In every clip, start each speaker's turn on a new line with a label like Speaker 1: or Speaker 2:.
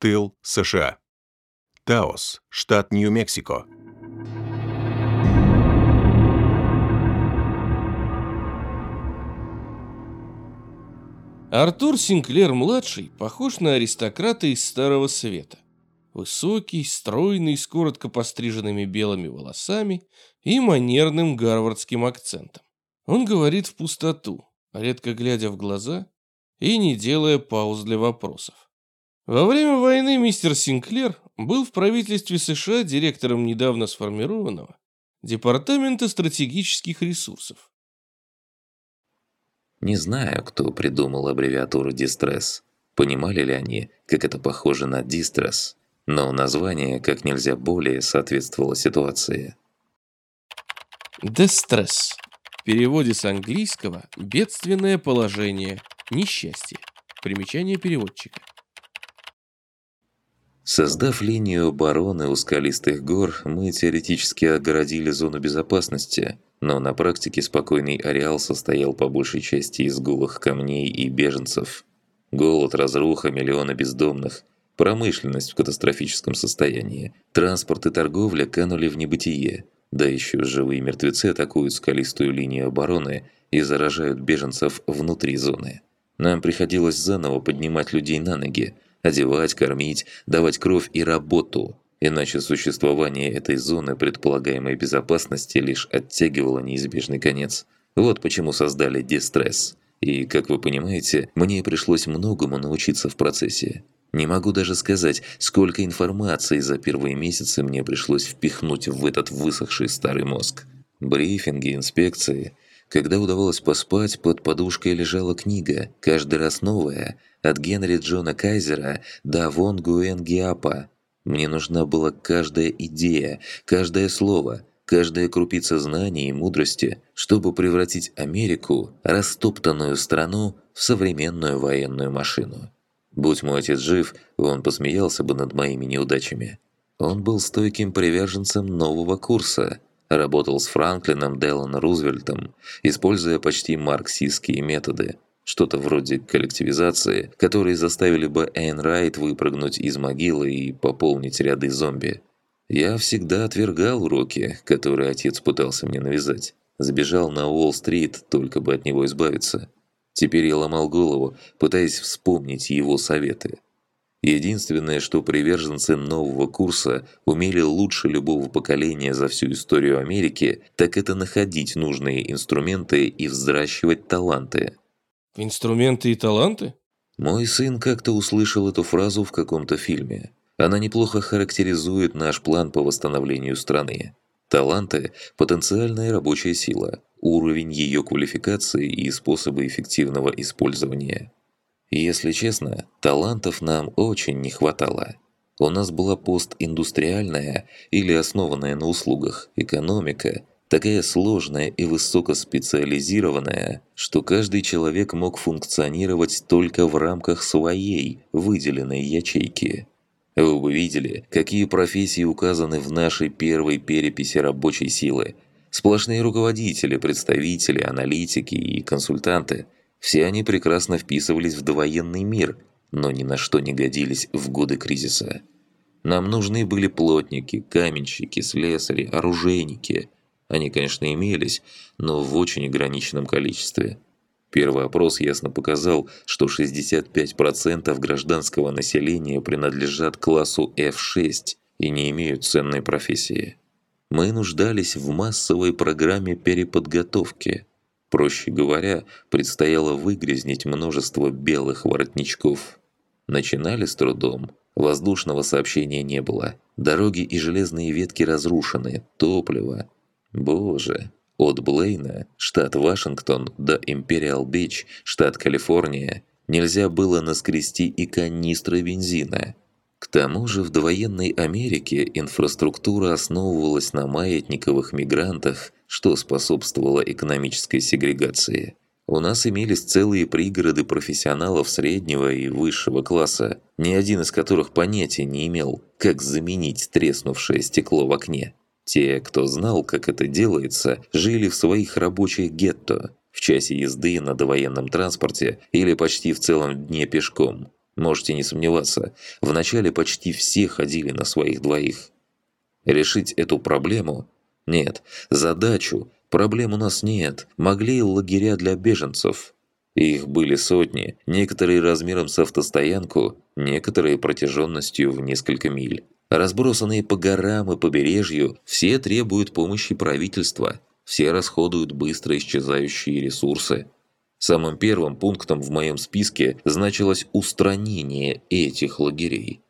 Speaker 1: Тыл США. Таос, штат Нью-Мексико.
Speaker 2: Артур Синклер-младший похож на аристократа из Старого Света. Высокий, стройный, с коротко постриженными белыми волосами и манерным гарвардским акцентом. Он говорит в пустоту, редко глядя в глаза и не делая пауз для вопросов. Во время войны мистер Синклер был в правительстве США директором недавно сформированного Департамента стратегических ресурсов.
Speaker 3: Не знаю, кто придумал аббревиатуру «Дистресс». Понимали ли они, как это похоже на «Дистресс», но название как нельзя более соответствовало ситуации.
Speaker 2: Дестресс. В переводе с английского «бедственное положение», «несчастье». Примечание переводчика.
Speaker 3: Создав линию обороны у скалистых гор, мы теоретически огородили зону безопасности, но на практике спокойный ареал состоял по большей части из голых камней и беженцев. Голод, разруха, миллионы бездомных, промышленность в катастрофическом состоянии, транспорт и торговля канули в небытие, да еще живые мертвецы атакуют скалистую линию обороны и заражают беженцев внутри зоны. Нам приходилось заново поднимать людей на ноги, одевать, кормить, давать кровь и работу. Иначе существование этой зоны предполагаемой безопасности лишь оттягивало неизбежный конец. Вот почему создали Дистресс. И, как вы понимаете, мне пришлось многому научиться в процессе. Не могу даже сказать, сколько информации за первые месяцы мне пришлось впихнуть в этот высохший старый мозг. Брифинги, инспекции. Когда удавалось поспать, под подушкой лежала книга, каждый раз новая, от Генри Джона Кайзера до Вон Гуэн Гиапа. Мне нужна была каждая идея, каждое слово, каждая крупица знаний и мудрости, чтобы превратить Америку, растоптанную страну, в современную военную машину. Будь мой отец жив, он посмеялся бы над моими неудачами. Он был стойким приверженцем нового курса, работал с Франклином Делано Рузвельтом, используя почти марксистские методы – что-то вроде коллективизации, которые заставили бы Эйн Райт выпрыгнуть из могилы и пополнить ряды зомби. Я всегда отвергал уроки, которые отец пытался мне навязать. Сбежал на Уолл-стрит, только бы от него избавиться. Теперь я ломал голову, пытаясь вспомнить его советы. Единственное, что приверженцы нового курса умели лучше любого поколения за всю историю Америки, так это находить нужные инструменты и взращивать таланты.
Speaker 2: Инструменты и таланты?
Speaker 3: Мой сын как-то услышал эту фразу в каком-то фильме. Она неплохо характеризует наш план по восстановлению страны. Таланты – потенциальная рабочая сила, уровень ее квалификации и способы эффективного использования. Если честно, талантов нам очень не хватало. У нас была постиндустриальная или основанная на услугах экономика, такая сложная и высокоспециализированная, что каждый человек мог функционировать только в рамках своей выделенной ячейки. Вы бы видели, какие профессии указаны в нашей первой переписи рабочей силы. Сплошные руководители, представители, аналитики и консультанты. Все они прекрасно вписывались в довоенный мир, но ни на что не годились в годы кризиса. Нам нужны были плотники, каменщики, слесари, оружейники – они, конечно, имелись, но в очень ограниченном количестве. Первый опрос ясно показал, что 65% гражданского населения принадлежат классу F6 и не имеют ценной профессии. Мы нуждались в массовой программе переподготовки. Проще говоря, предстояло выгрязнить множество белых воротничков. Начинали с трудом. Воздушного сообщения не было. Дороги и железные ветки разрушены, топливо, Боже, от Блейна, штат Вашингтон, до Империал-Бич, штат Калифорния, нельзя было наскрести и канистры бензина. Тому же в довоенной Америке инфраструктура основывалась на маятниковых мигрантах, что способствовало экономической сегрегации. У нас имелись целые пригороды профессионалов среднего и высшего класса, ни один из которых понятия не имел, как заменить треснувшее стекло в окне. Те, кто знал, как это делается, жили в своих рабочих гетто, в часе езды на довоенном транспорте или почти в целом дне пешком. Можете не сомневаться, вначале почти все ходили на своих двоих. Решить эту проблему? Нет. Задачу? Проблем у нас нет. Могли лагеря для беженцев. Их были сотни, некоторые размером с автостоянку, некоторые протяженностью в несколько миль. Разбросанные по горам и побережью, все требуют помощи правительства, все расходуют быстро исчезающие ресурсы. Самым первым пунктом в моем списке значилось устранение этих лагерей.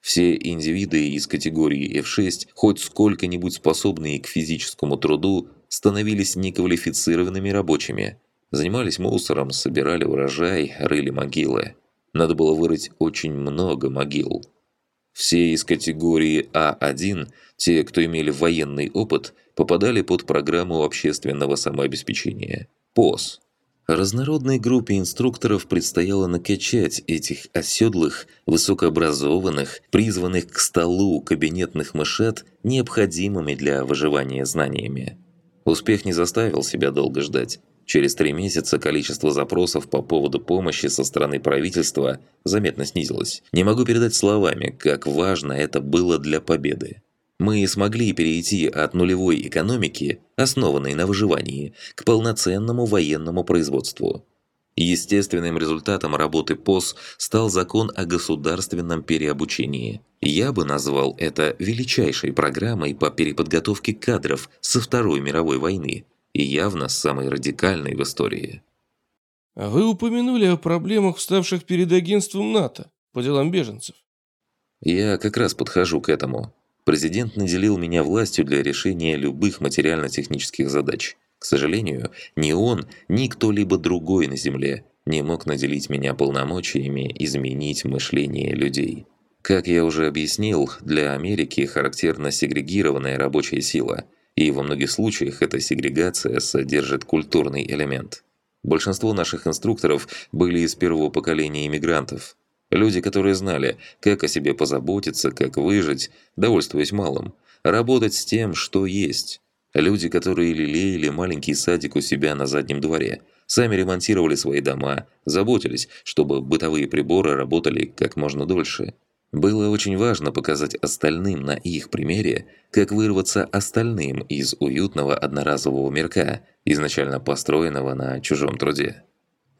Speaker 3: Все индивиды из категории F6, хоть сколько-нибудь способные к физическому труду, становились неквалифицированными рабочими. Занимались мусором, собирали урожай, рыли могилы. Надо было вырыть очень много могил. Все из категории А1, те, кто имели военный опыт, попадали под программу общественного самообеспечения – ПОС. Разнородной группе инструкторов предстояло накачать этих оседлых, высокообразованных, призванных к столу кабинетных мышат необходимыми для выживания знаниями. Успех не заставил себя долго ждать. Через три месяца количество запросов по поводу помощи со стороны правительства заметно снизилось. Не могу передать словами, как важно это было для победы мы смогли перейти от нулевой экономики, основанной на выживании, к полноценному военному производству. Естественным результатом работы ПОС стал закон о государственном переобучении. Я бы назвал это величайшей программой по переподготовке кадров со Второй мировой войны и явно самой радикальной в истории.
Speaker 2: А вы упомянули о проблемах, вставших перед агентством НАТО по делам беженцев.
Speaker 3: Я как раз подхожу к этому. Президент наделил меня властью для решения любых материально-технических задач. К сожалению, ни он, ни кто-либо другой на Земле не мог наделить меня полномочиями изменить мышление людей. Как я уже объяснил, для Америки характерна сегрегированная рабочая сила, и во многих случаях эта сегрегация содержит культурный элемент. Большинство наших инструкторов были из первого поколения иммигрантов, Люди, которые знали, как о себе позаботиться, как выжить, довольствуясь малым. Работать с тем, что есть. Люди, которые лелеяли маленький садик у себя на заднем дворе. Сами ремонтировали свои дома, заботились, чтобы бытовые приборы работали как можно дольше. Было очень важно показать остальным на их примере, как вырваться остальным из уютного одноразового мирка, изначально построенного на чужом труде.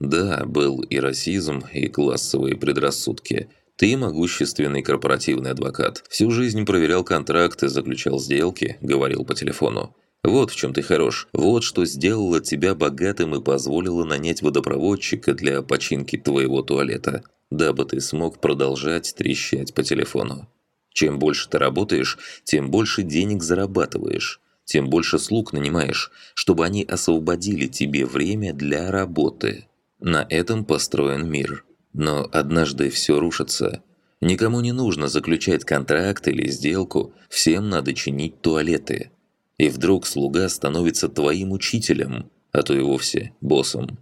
Speaker 3: Да, был и расизм, и классовые предрассудки. Ты могущественный корпоративный адвокат. Всю жизнь проверял контракты, заключал сделки, говорил по телефону. Вот в чем ты хорош. Вот что сделало тебя богатым и позволило нанять водопроводчика для починки твоего туалета, дабы ты смог продолжать трещать по телефону. Чем больше ты работаешь, тем больше денег зарабатываешь, тем больше слуг нанимаешь, чтобы они освободили тебе время для работы. На этом построен мир. Но однажды все рушится. Никому не нужно заключать контракт или сделку, всем надо чинить туалеты. И вдруг слуга становится твоим учителем, а то и вовсе боссом.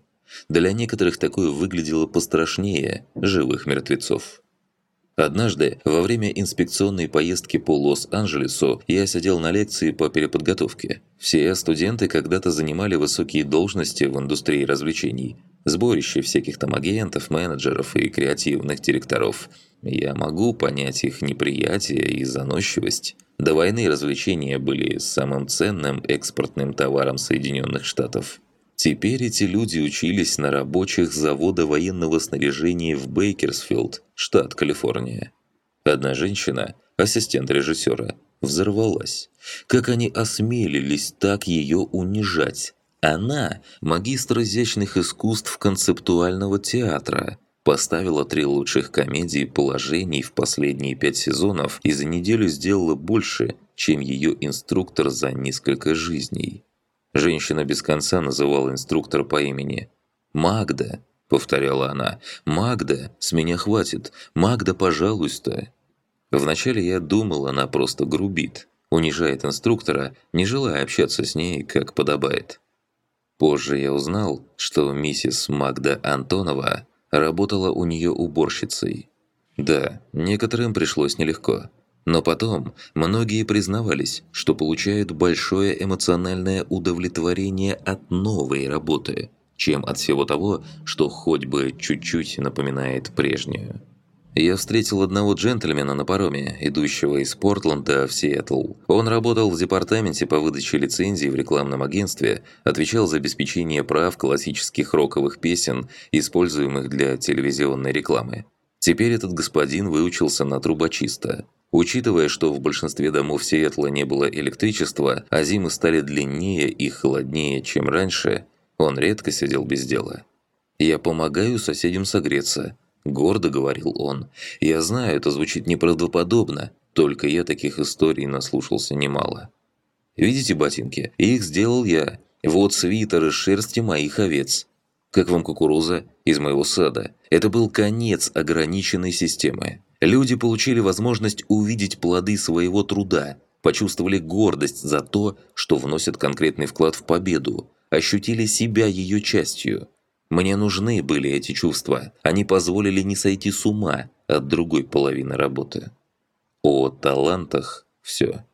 Speaker 3: Для некоторых такое выглядело пострашнее живых мертвецов. Однажды, во время инспекционной поездки по Лос-Анджелесу, я сидел на лекции по переподготовке. Все студенты когда-то занимали высокие должности в индустрии развлечений, Сборище всяких там агентов, менеджеров и креативных директоров. Я могу понять их неприятие и заносчивость. До войны развлечения были самым ценным экспортным товаром Соединенных Штатов. Теперь эти люди учились на рабочих завода военного снаряжения в Бейкерсфилд, штат Калифорния. Одна женщина, ассистент режиссера, взорвалась. Как они осмелились так ее унижать? Она – магистр изящных искусств концептуального театра, поставила три лучших комедии положений в последние пять сезонов и за неделю сделала больше, чем ее инструктор за несколько жизней. Женщина без конца называла инструктора по имени «Магда», — повторяла она, «Магда, с меня хватит, Магда, пожалуйста». Вначале я думал, она просто грубит, унижает инструктора, не желая общаться с ней, как подобает. Позже я узнал, что миссис Магда Антонова работала у нее уборщицей. Да, некоторым пришлось нелегко. Но потом многие признавались, что получают большое эмоциональное удовлетворение от новой работы, чем от всего того, что хоть бы чуть-чуть напоминает прежнюю. Я встретил одного джентльмена на пароме, идущего из Портленда в Сиэтл. Он работал в департаменте по выдаче лицензий в рекламном агентстве, отвечал за обеспечение прав классических роковых песен, используемых для телевизионной рекламы. Теперь этот господин выучился на трубочиста. Учитывая, что в большинстве домов Сиэтла не было электричества, а зимы стали длиннее и холоднее, чем раньше, он редко сидел без дела. «Я помогаю соседям согреться», Гордо говорил он. «Я знаю, это звучит неправдоподобно, только я таких историй наслушался немало. Видите ботинки? Их сделал я. Вот свитер из шерсти моих овец. Как вам кукуруза? Из моего сада. Это был конец ограниченной системы. Люди получили возможность увидеть плоды своего труда, почувствовали гордость за то, что вносят конкретный вклад в победу, ощутили себя ее частью – мне нужны были эти чувства. Они позволили не сойти с ума от другой половины работы. О талантах все.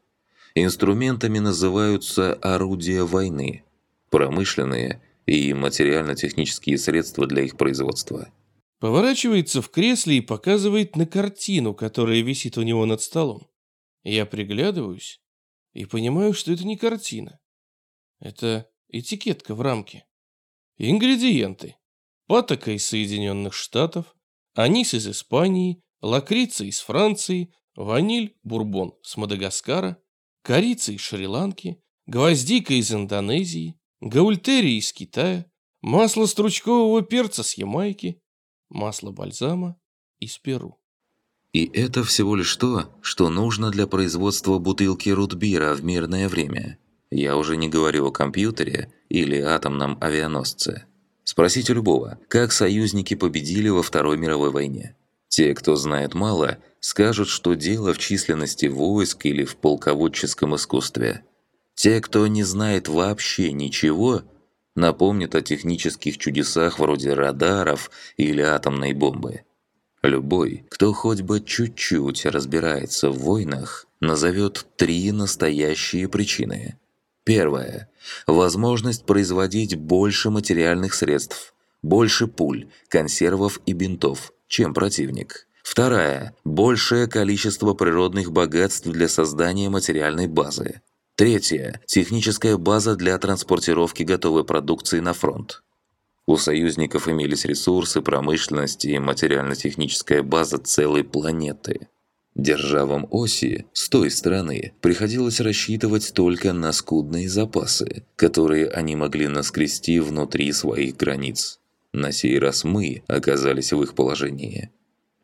Speaker 3: Инструментами называются орудия войны, промышленные и материально-технические средства для их производства.
Speaker 2: Поворачивается в кресле и показывает на картину, которая висит у него над столом. Я приглядываюсь и понимаю, что это не картина. Это этикетка в рамке. Ингредиенты. Патока из Соединенных Штатов, анис из Испании, лакрица из Франции, ваниль, бурбон с Мадагаскара, корица из Шри-Ланки, гвоздика из Индонезии, гаультерия из Китая, масло стручкового перца с Ямайки, масло бальзама из Перу.
Speaker 3: И это всего лишь то, что нужно для производства бутылки рутбира в мирное время. Я уже не говорю о компьютере или атомном авианосце. Спросите любого, как союзники победили во Второй мировой войне. Те, кто знает мало, скажут, что дело в численности войск или в полководческом искусстве. Те, кто не знает вообще ничего, напомнят о технических чудесах вроде радаров или атомной бомбы. Любой, кто хоть бы чуть-чуть разбирается в войнах, назовет три настоящие причины – Первое. Возможность производить больше материальных средств, больше пуль, консервов и бинтов, чем противник. Вторая. Большее количество природных богатств для создания материальной базы. Третье. Техническая база для транспортировки готовой продукции на фронт. У союзников имелись ресурсы, промышленность и материально-техническая база целой планеты. Державам оси с той стороны приходилось рассчитывать только на скудные запасы, которые они могли наскрести внутри своих границ. На сей раз мы оказались в их положении.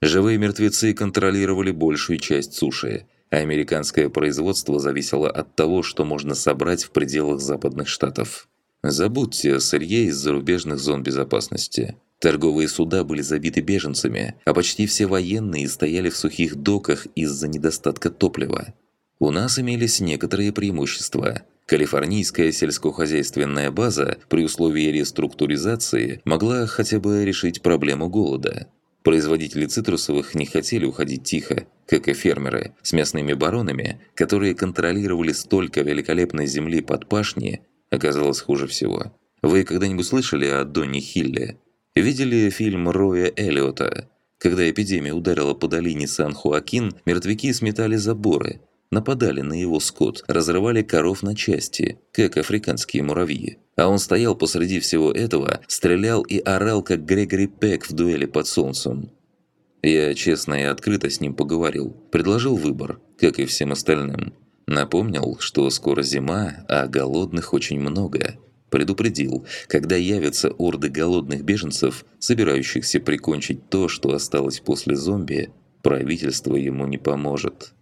Speaker 3: Живые мертвецы контролировали большую часть суши, а американское производство зависело от того, что можно собрать в пределах западных штатов. Забудьте о сырье из зарубежных зон безопасности – Торговые суда были забиты беженцами, а почти все военные стояли в сухих доках из-за недостатка топлива. У нас имелись некоторые преимущества. Калифорнийская сельскохозяйственная база при условии реструктуризации могла хотя бы решить проблему голода. Производители цитрусовых не хотели уходить тихо, как и фермеры, с мясными баронами, которые контролировали столько великолепной земли под пашни, оказалось хуже всего. Вы когда-нибудь слышали о Донни Хилле? Видели фильм Роя Эллиота? Когда эпидемия ударила по долине Сан-Хуакин, мертвяки сметали заборы, нападали на его скот, разрывали коров на части, как африканские муравьи. А он стоял посреди всего этого, стрелял и орал, как Грегори Пек в дуэли под солнцем. Я честно и открыто с ним поговорил, предложил выбор, как и всем остальным. Напомнил, что скоро зима, а голодных очень много – Предупредил, когда явятся орды голодных беженцев, собирающихся прикончить то, что осталось после зомби, правительство ему не поможет.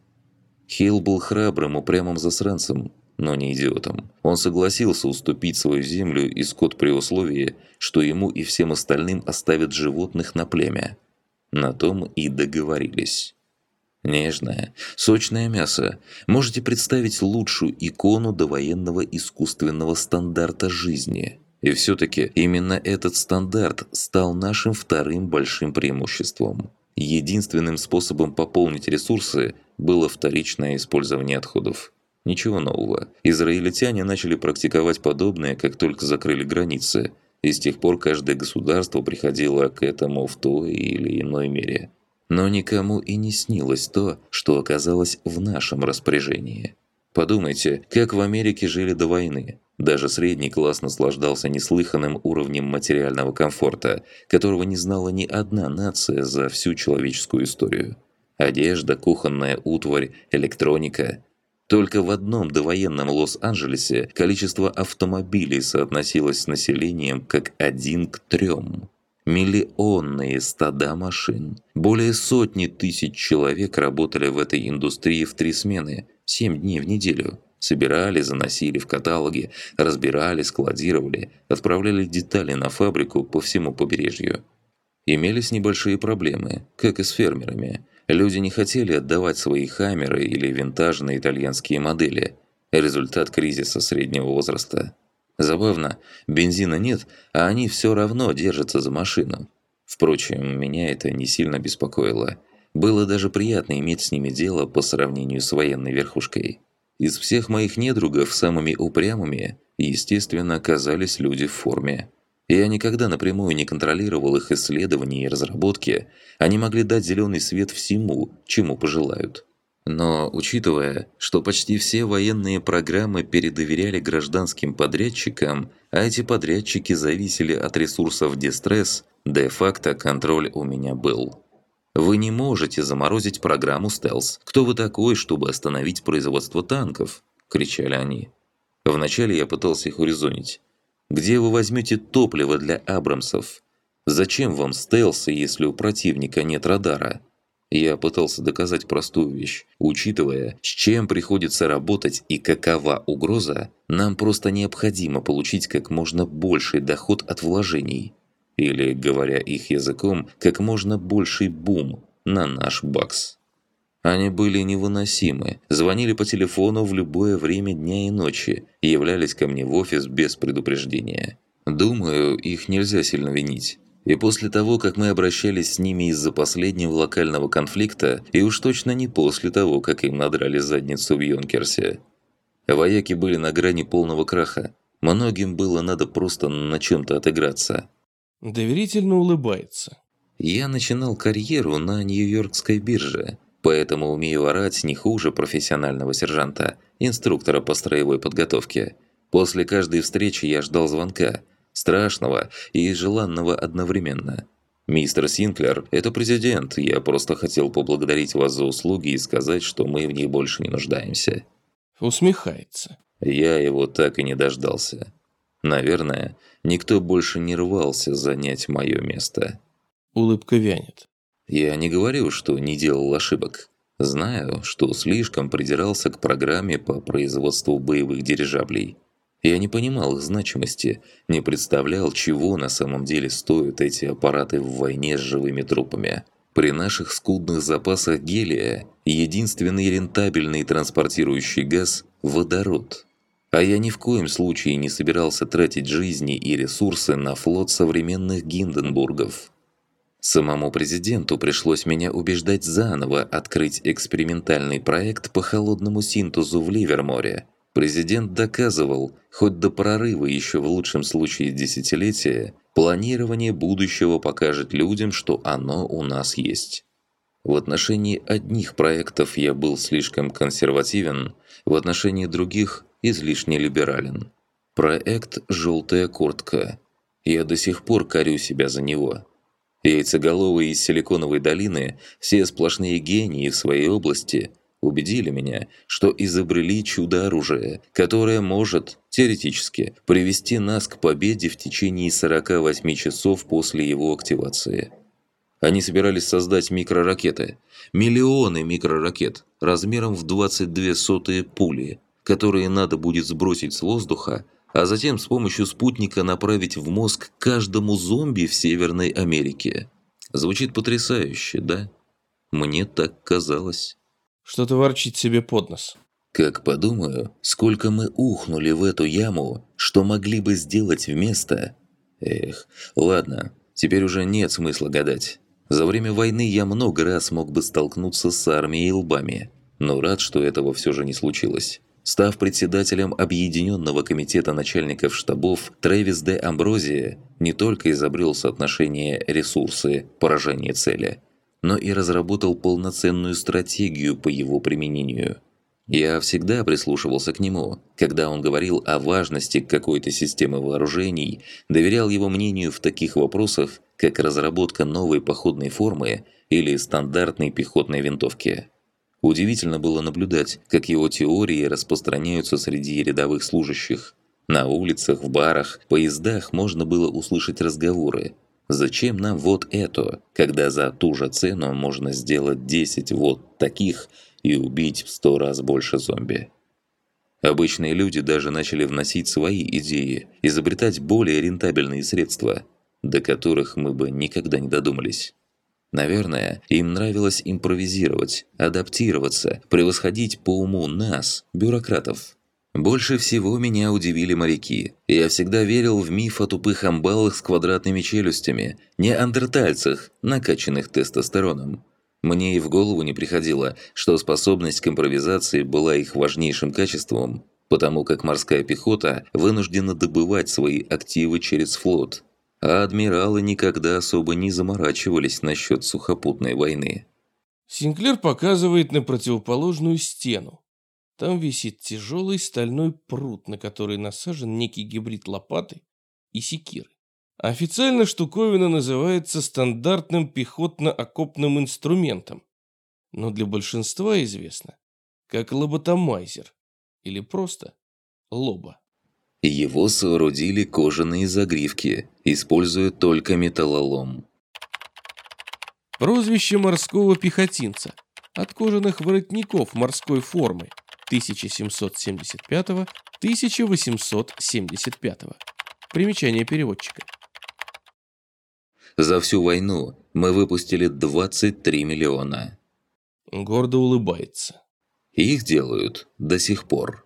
Speaker 3: Хилл был храбрым, упрямым засранцем, но не идиотом. Он согласился уступить свою землю и скот при условии, что ему и всем остальным оставят животных на племя. На том и договорились. Нежное, сочное мясо. Можете представить лучшую икону довоенного искусственного стандарта жизни. И все-таки именно этот стандарт стал нашим вторым большим преимуществом. Единственным способом пополнить ресурсы было вторичное использование отходов. Ничего нового. Израильтяне начали практиковать подобное, как только закрыли границы, и с тех пор каждое государство приходило к этому в той или иной мере. Но никому и не снилось то, что оказалось в нашем распоряжении. Подумайте, как в Америке жили до войны. Даже средний класс наслаждался неслыханным уровнем материального комфорта, которого не знала ни одна нация за всю человеческую историю. Одежда, кухонная утварь, электроника. Только в одном довоенном Лос-Анджелесе количество автомобилей соотносилось с населением как один к трем. Миллионные стада машин. Более сотни тысяч человек работали в этой индустрии в три смены, семь дней в неделю. Собирали, заносили в каталоги, разбирали, складировали, отправляли детали на фабрику по всему побережью. Имелись небольшие проблемы, как и с фермерами. Люди не хотели отдавать свои хаммеры или винтажные итальянские модели. Результат кризиса среднего возраста. Забавно, бензина нет, а они все равно держатся за машину. Впрочем, меня это не сильно беспокоило. Было даже приятно иметь с ними дело по сравнению с военной верхушкой. Из всех моих недругов самыми упрямыми, естественно, оказались люди в форме. Я никогда напрямую не контролировал их исследования и разработки, они могли дать зеленый свет всему, чему пожелают. Но учитывая, что почти все военные программы передоверяли гражданским подрядчикам, а эти подрядчики зависели от ресурсов Дистресс, де-факто контроль у меня был. Вы не можете заморозить программу «Стелс». Кто вы такой, чтобы остановить производство танков?» – кричали они. Вначале я пытался их урезонить. «Где вы возьмете топливо для Абрамсов? Зачем вам стелсы, если у противника нет радара?» Я пытался доказать простую вещь. Учитывая, с чем приходится работать и какова угроза, нам просто необходимо получить как можно больший доход от вложений – или, говоря их языком, как можно больший бум на наш бакс. Они были невыносимы, звонили по телефону в любое время дня и ночи являлись ко мне в офис без предупреждения. Думаю, их нельзя сильно винить. И после того, как мы обращались с ними из-за последнего локального конфликта, и уж точно не после того, как им надрали задницу в Йонкерсе. Вояки были на грани полного краха. Многим было надо просто на чем-то отыграться.
Speaker 2: Доверительно улыбается.
Speaker 3: Я начинал карьеру на Нью-Йоркской бирже, поэтому умею орать не хуже профессионального сержанта, инструктора по строевой подготовке. После каждой встречи я ждал звонка, страшного и желанного одновременно. «Мистер Синклер, это президент, я просто хотел поблагодарить вас за услуги и сказать, что мы в них больше не нуждаемся».
Speaker 2: Усмехается.
Speaker 3: Я его так и не дождался. Наверное, никто больше не рвался занять мое место.
Speaker 2: Улыбка вянет.
Speaker 3: Я не говорю, что не делал ошибок. Знаю, что слишком придирался к программе по производству боевых дирижаблей. Я не понимал их значимости, не представлял, чего на самом деле стоят эти аппараты в войне с живыми трупами. При наших скудных запасах гелия единственный рентабельный транспортирующий газ – водород – а я ни в коем случае не собирался тратить жизни и ресурсы на флот современных Гинденбургов. Самому президенту пришлось меня убеждать заново открыть экспериментальный проект по холодному синтезу в Ливерморе. Президент доказывал, хоть до прорыва еще в лучшем случае десятилетия, планирование будущего покажет людям, что оно у нас есть. В отношении одних проектов я был слишком консервативен, в отношении других излишне либерален. Проект «Желтая куртка». Я до сих пор корю себя за него. Яйцеголовые из Силиконовой долины, все сплошные гении в своей области, убедили меня, что изобрели чудо-оружие, которое может, теоретически, привести нас к победе в течение 48 часов после его активации. Они собирались создать микроракеты. Миллионы микроракет, размером в 22 сотые пули – которые надо будет сбросить с воздуха, а затем с помощью спутника направить в мозг каждому зомби в Северной Америке. Звучит потрясающе, да? Мне так казалось.
Speaker 2: Что-то ворчит себе под нос.
Speaker 3: Как подумаю, сколько мы ухнули в эту яму, что могли бы сделать вместо... Эх, ладно, теперь уже нет смысла гадать. За время войны я много раз мог бы столкнуться с армией лбами, но рад, что этого все же не случилось. Став председателем Объединенного комитета начальников штабов, Трэвис Д. Амброзия не только изобрел соотношение ресурсы, поражение цели, но и разработал полноценную стратегию по его применению. Я всегда прислушивался к нему, когда он говорил о важности какой-то системы вооружений, доверял его мнению в таких вопросах, как разработка новой походной формы или стандартной пехотной винтовки. Удивительно было наблюдать, как его теории распространяются среди рядовых служащих. На улицах, в барах, поездах можно было услышать разговоры. Зачем нам вот это, когда за ту же цену можно сделать 10 вот таких и убить в 100 раз больше зомби? Обычные люди даже начали вносить свои идеи, изобретать более рентабельные средства, до которых мы бы никогда не додумались. Наверное, им нравилось импровизировать, адаптироваться, превосходить по уму нас, бюрократов. Больше всего меня удивили моряки. Я всегда верил в миф о тупых амбалах с квадратными челюстями, не андертальцах, накачанных тестостероном. Мне и в голову не приходило, что способность к импровизации была их важнейшим качеством, потому как морская пехота вынуждена добывать свои активы через флот, а адмиралы никогда особо не заморачивались насчет сухопутной войны.
Speaker 2: Синклер показывает на противоположную стену. Там висит тяжелый стальной пруд, на который насажен некий гибрид лопаты и секиры. Официально штуковина называется стандартным пехотно-окопным инструментом, но для большинства известно как лоботомайзер или просто лоба.
Speaker 3: Его соорудили кожаные загривки, используя только металлолом.
Speaker 2: Прозвище морского пехотинца от кожаных воротников морской формы 1775-1875. Примечание переводчика.
Speaker 3: За всю войну мы выпустили 23 миллиона.
Speaker 2: Гордо улыбается.
Speaker 3: Их делают до сих пор.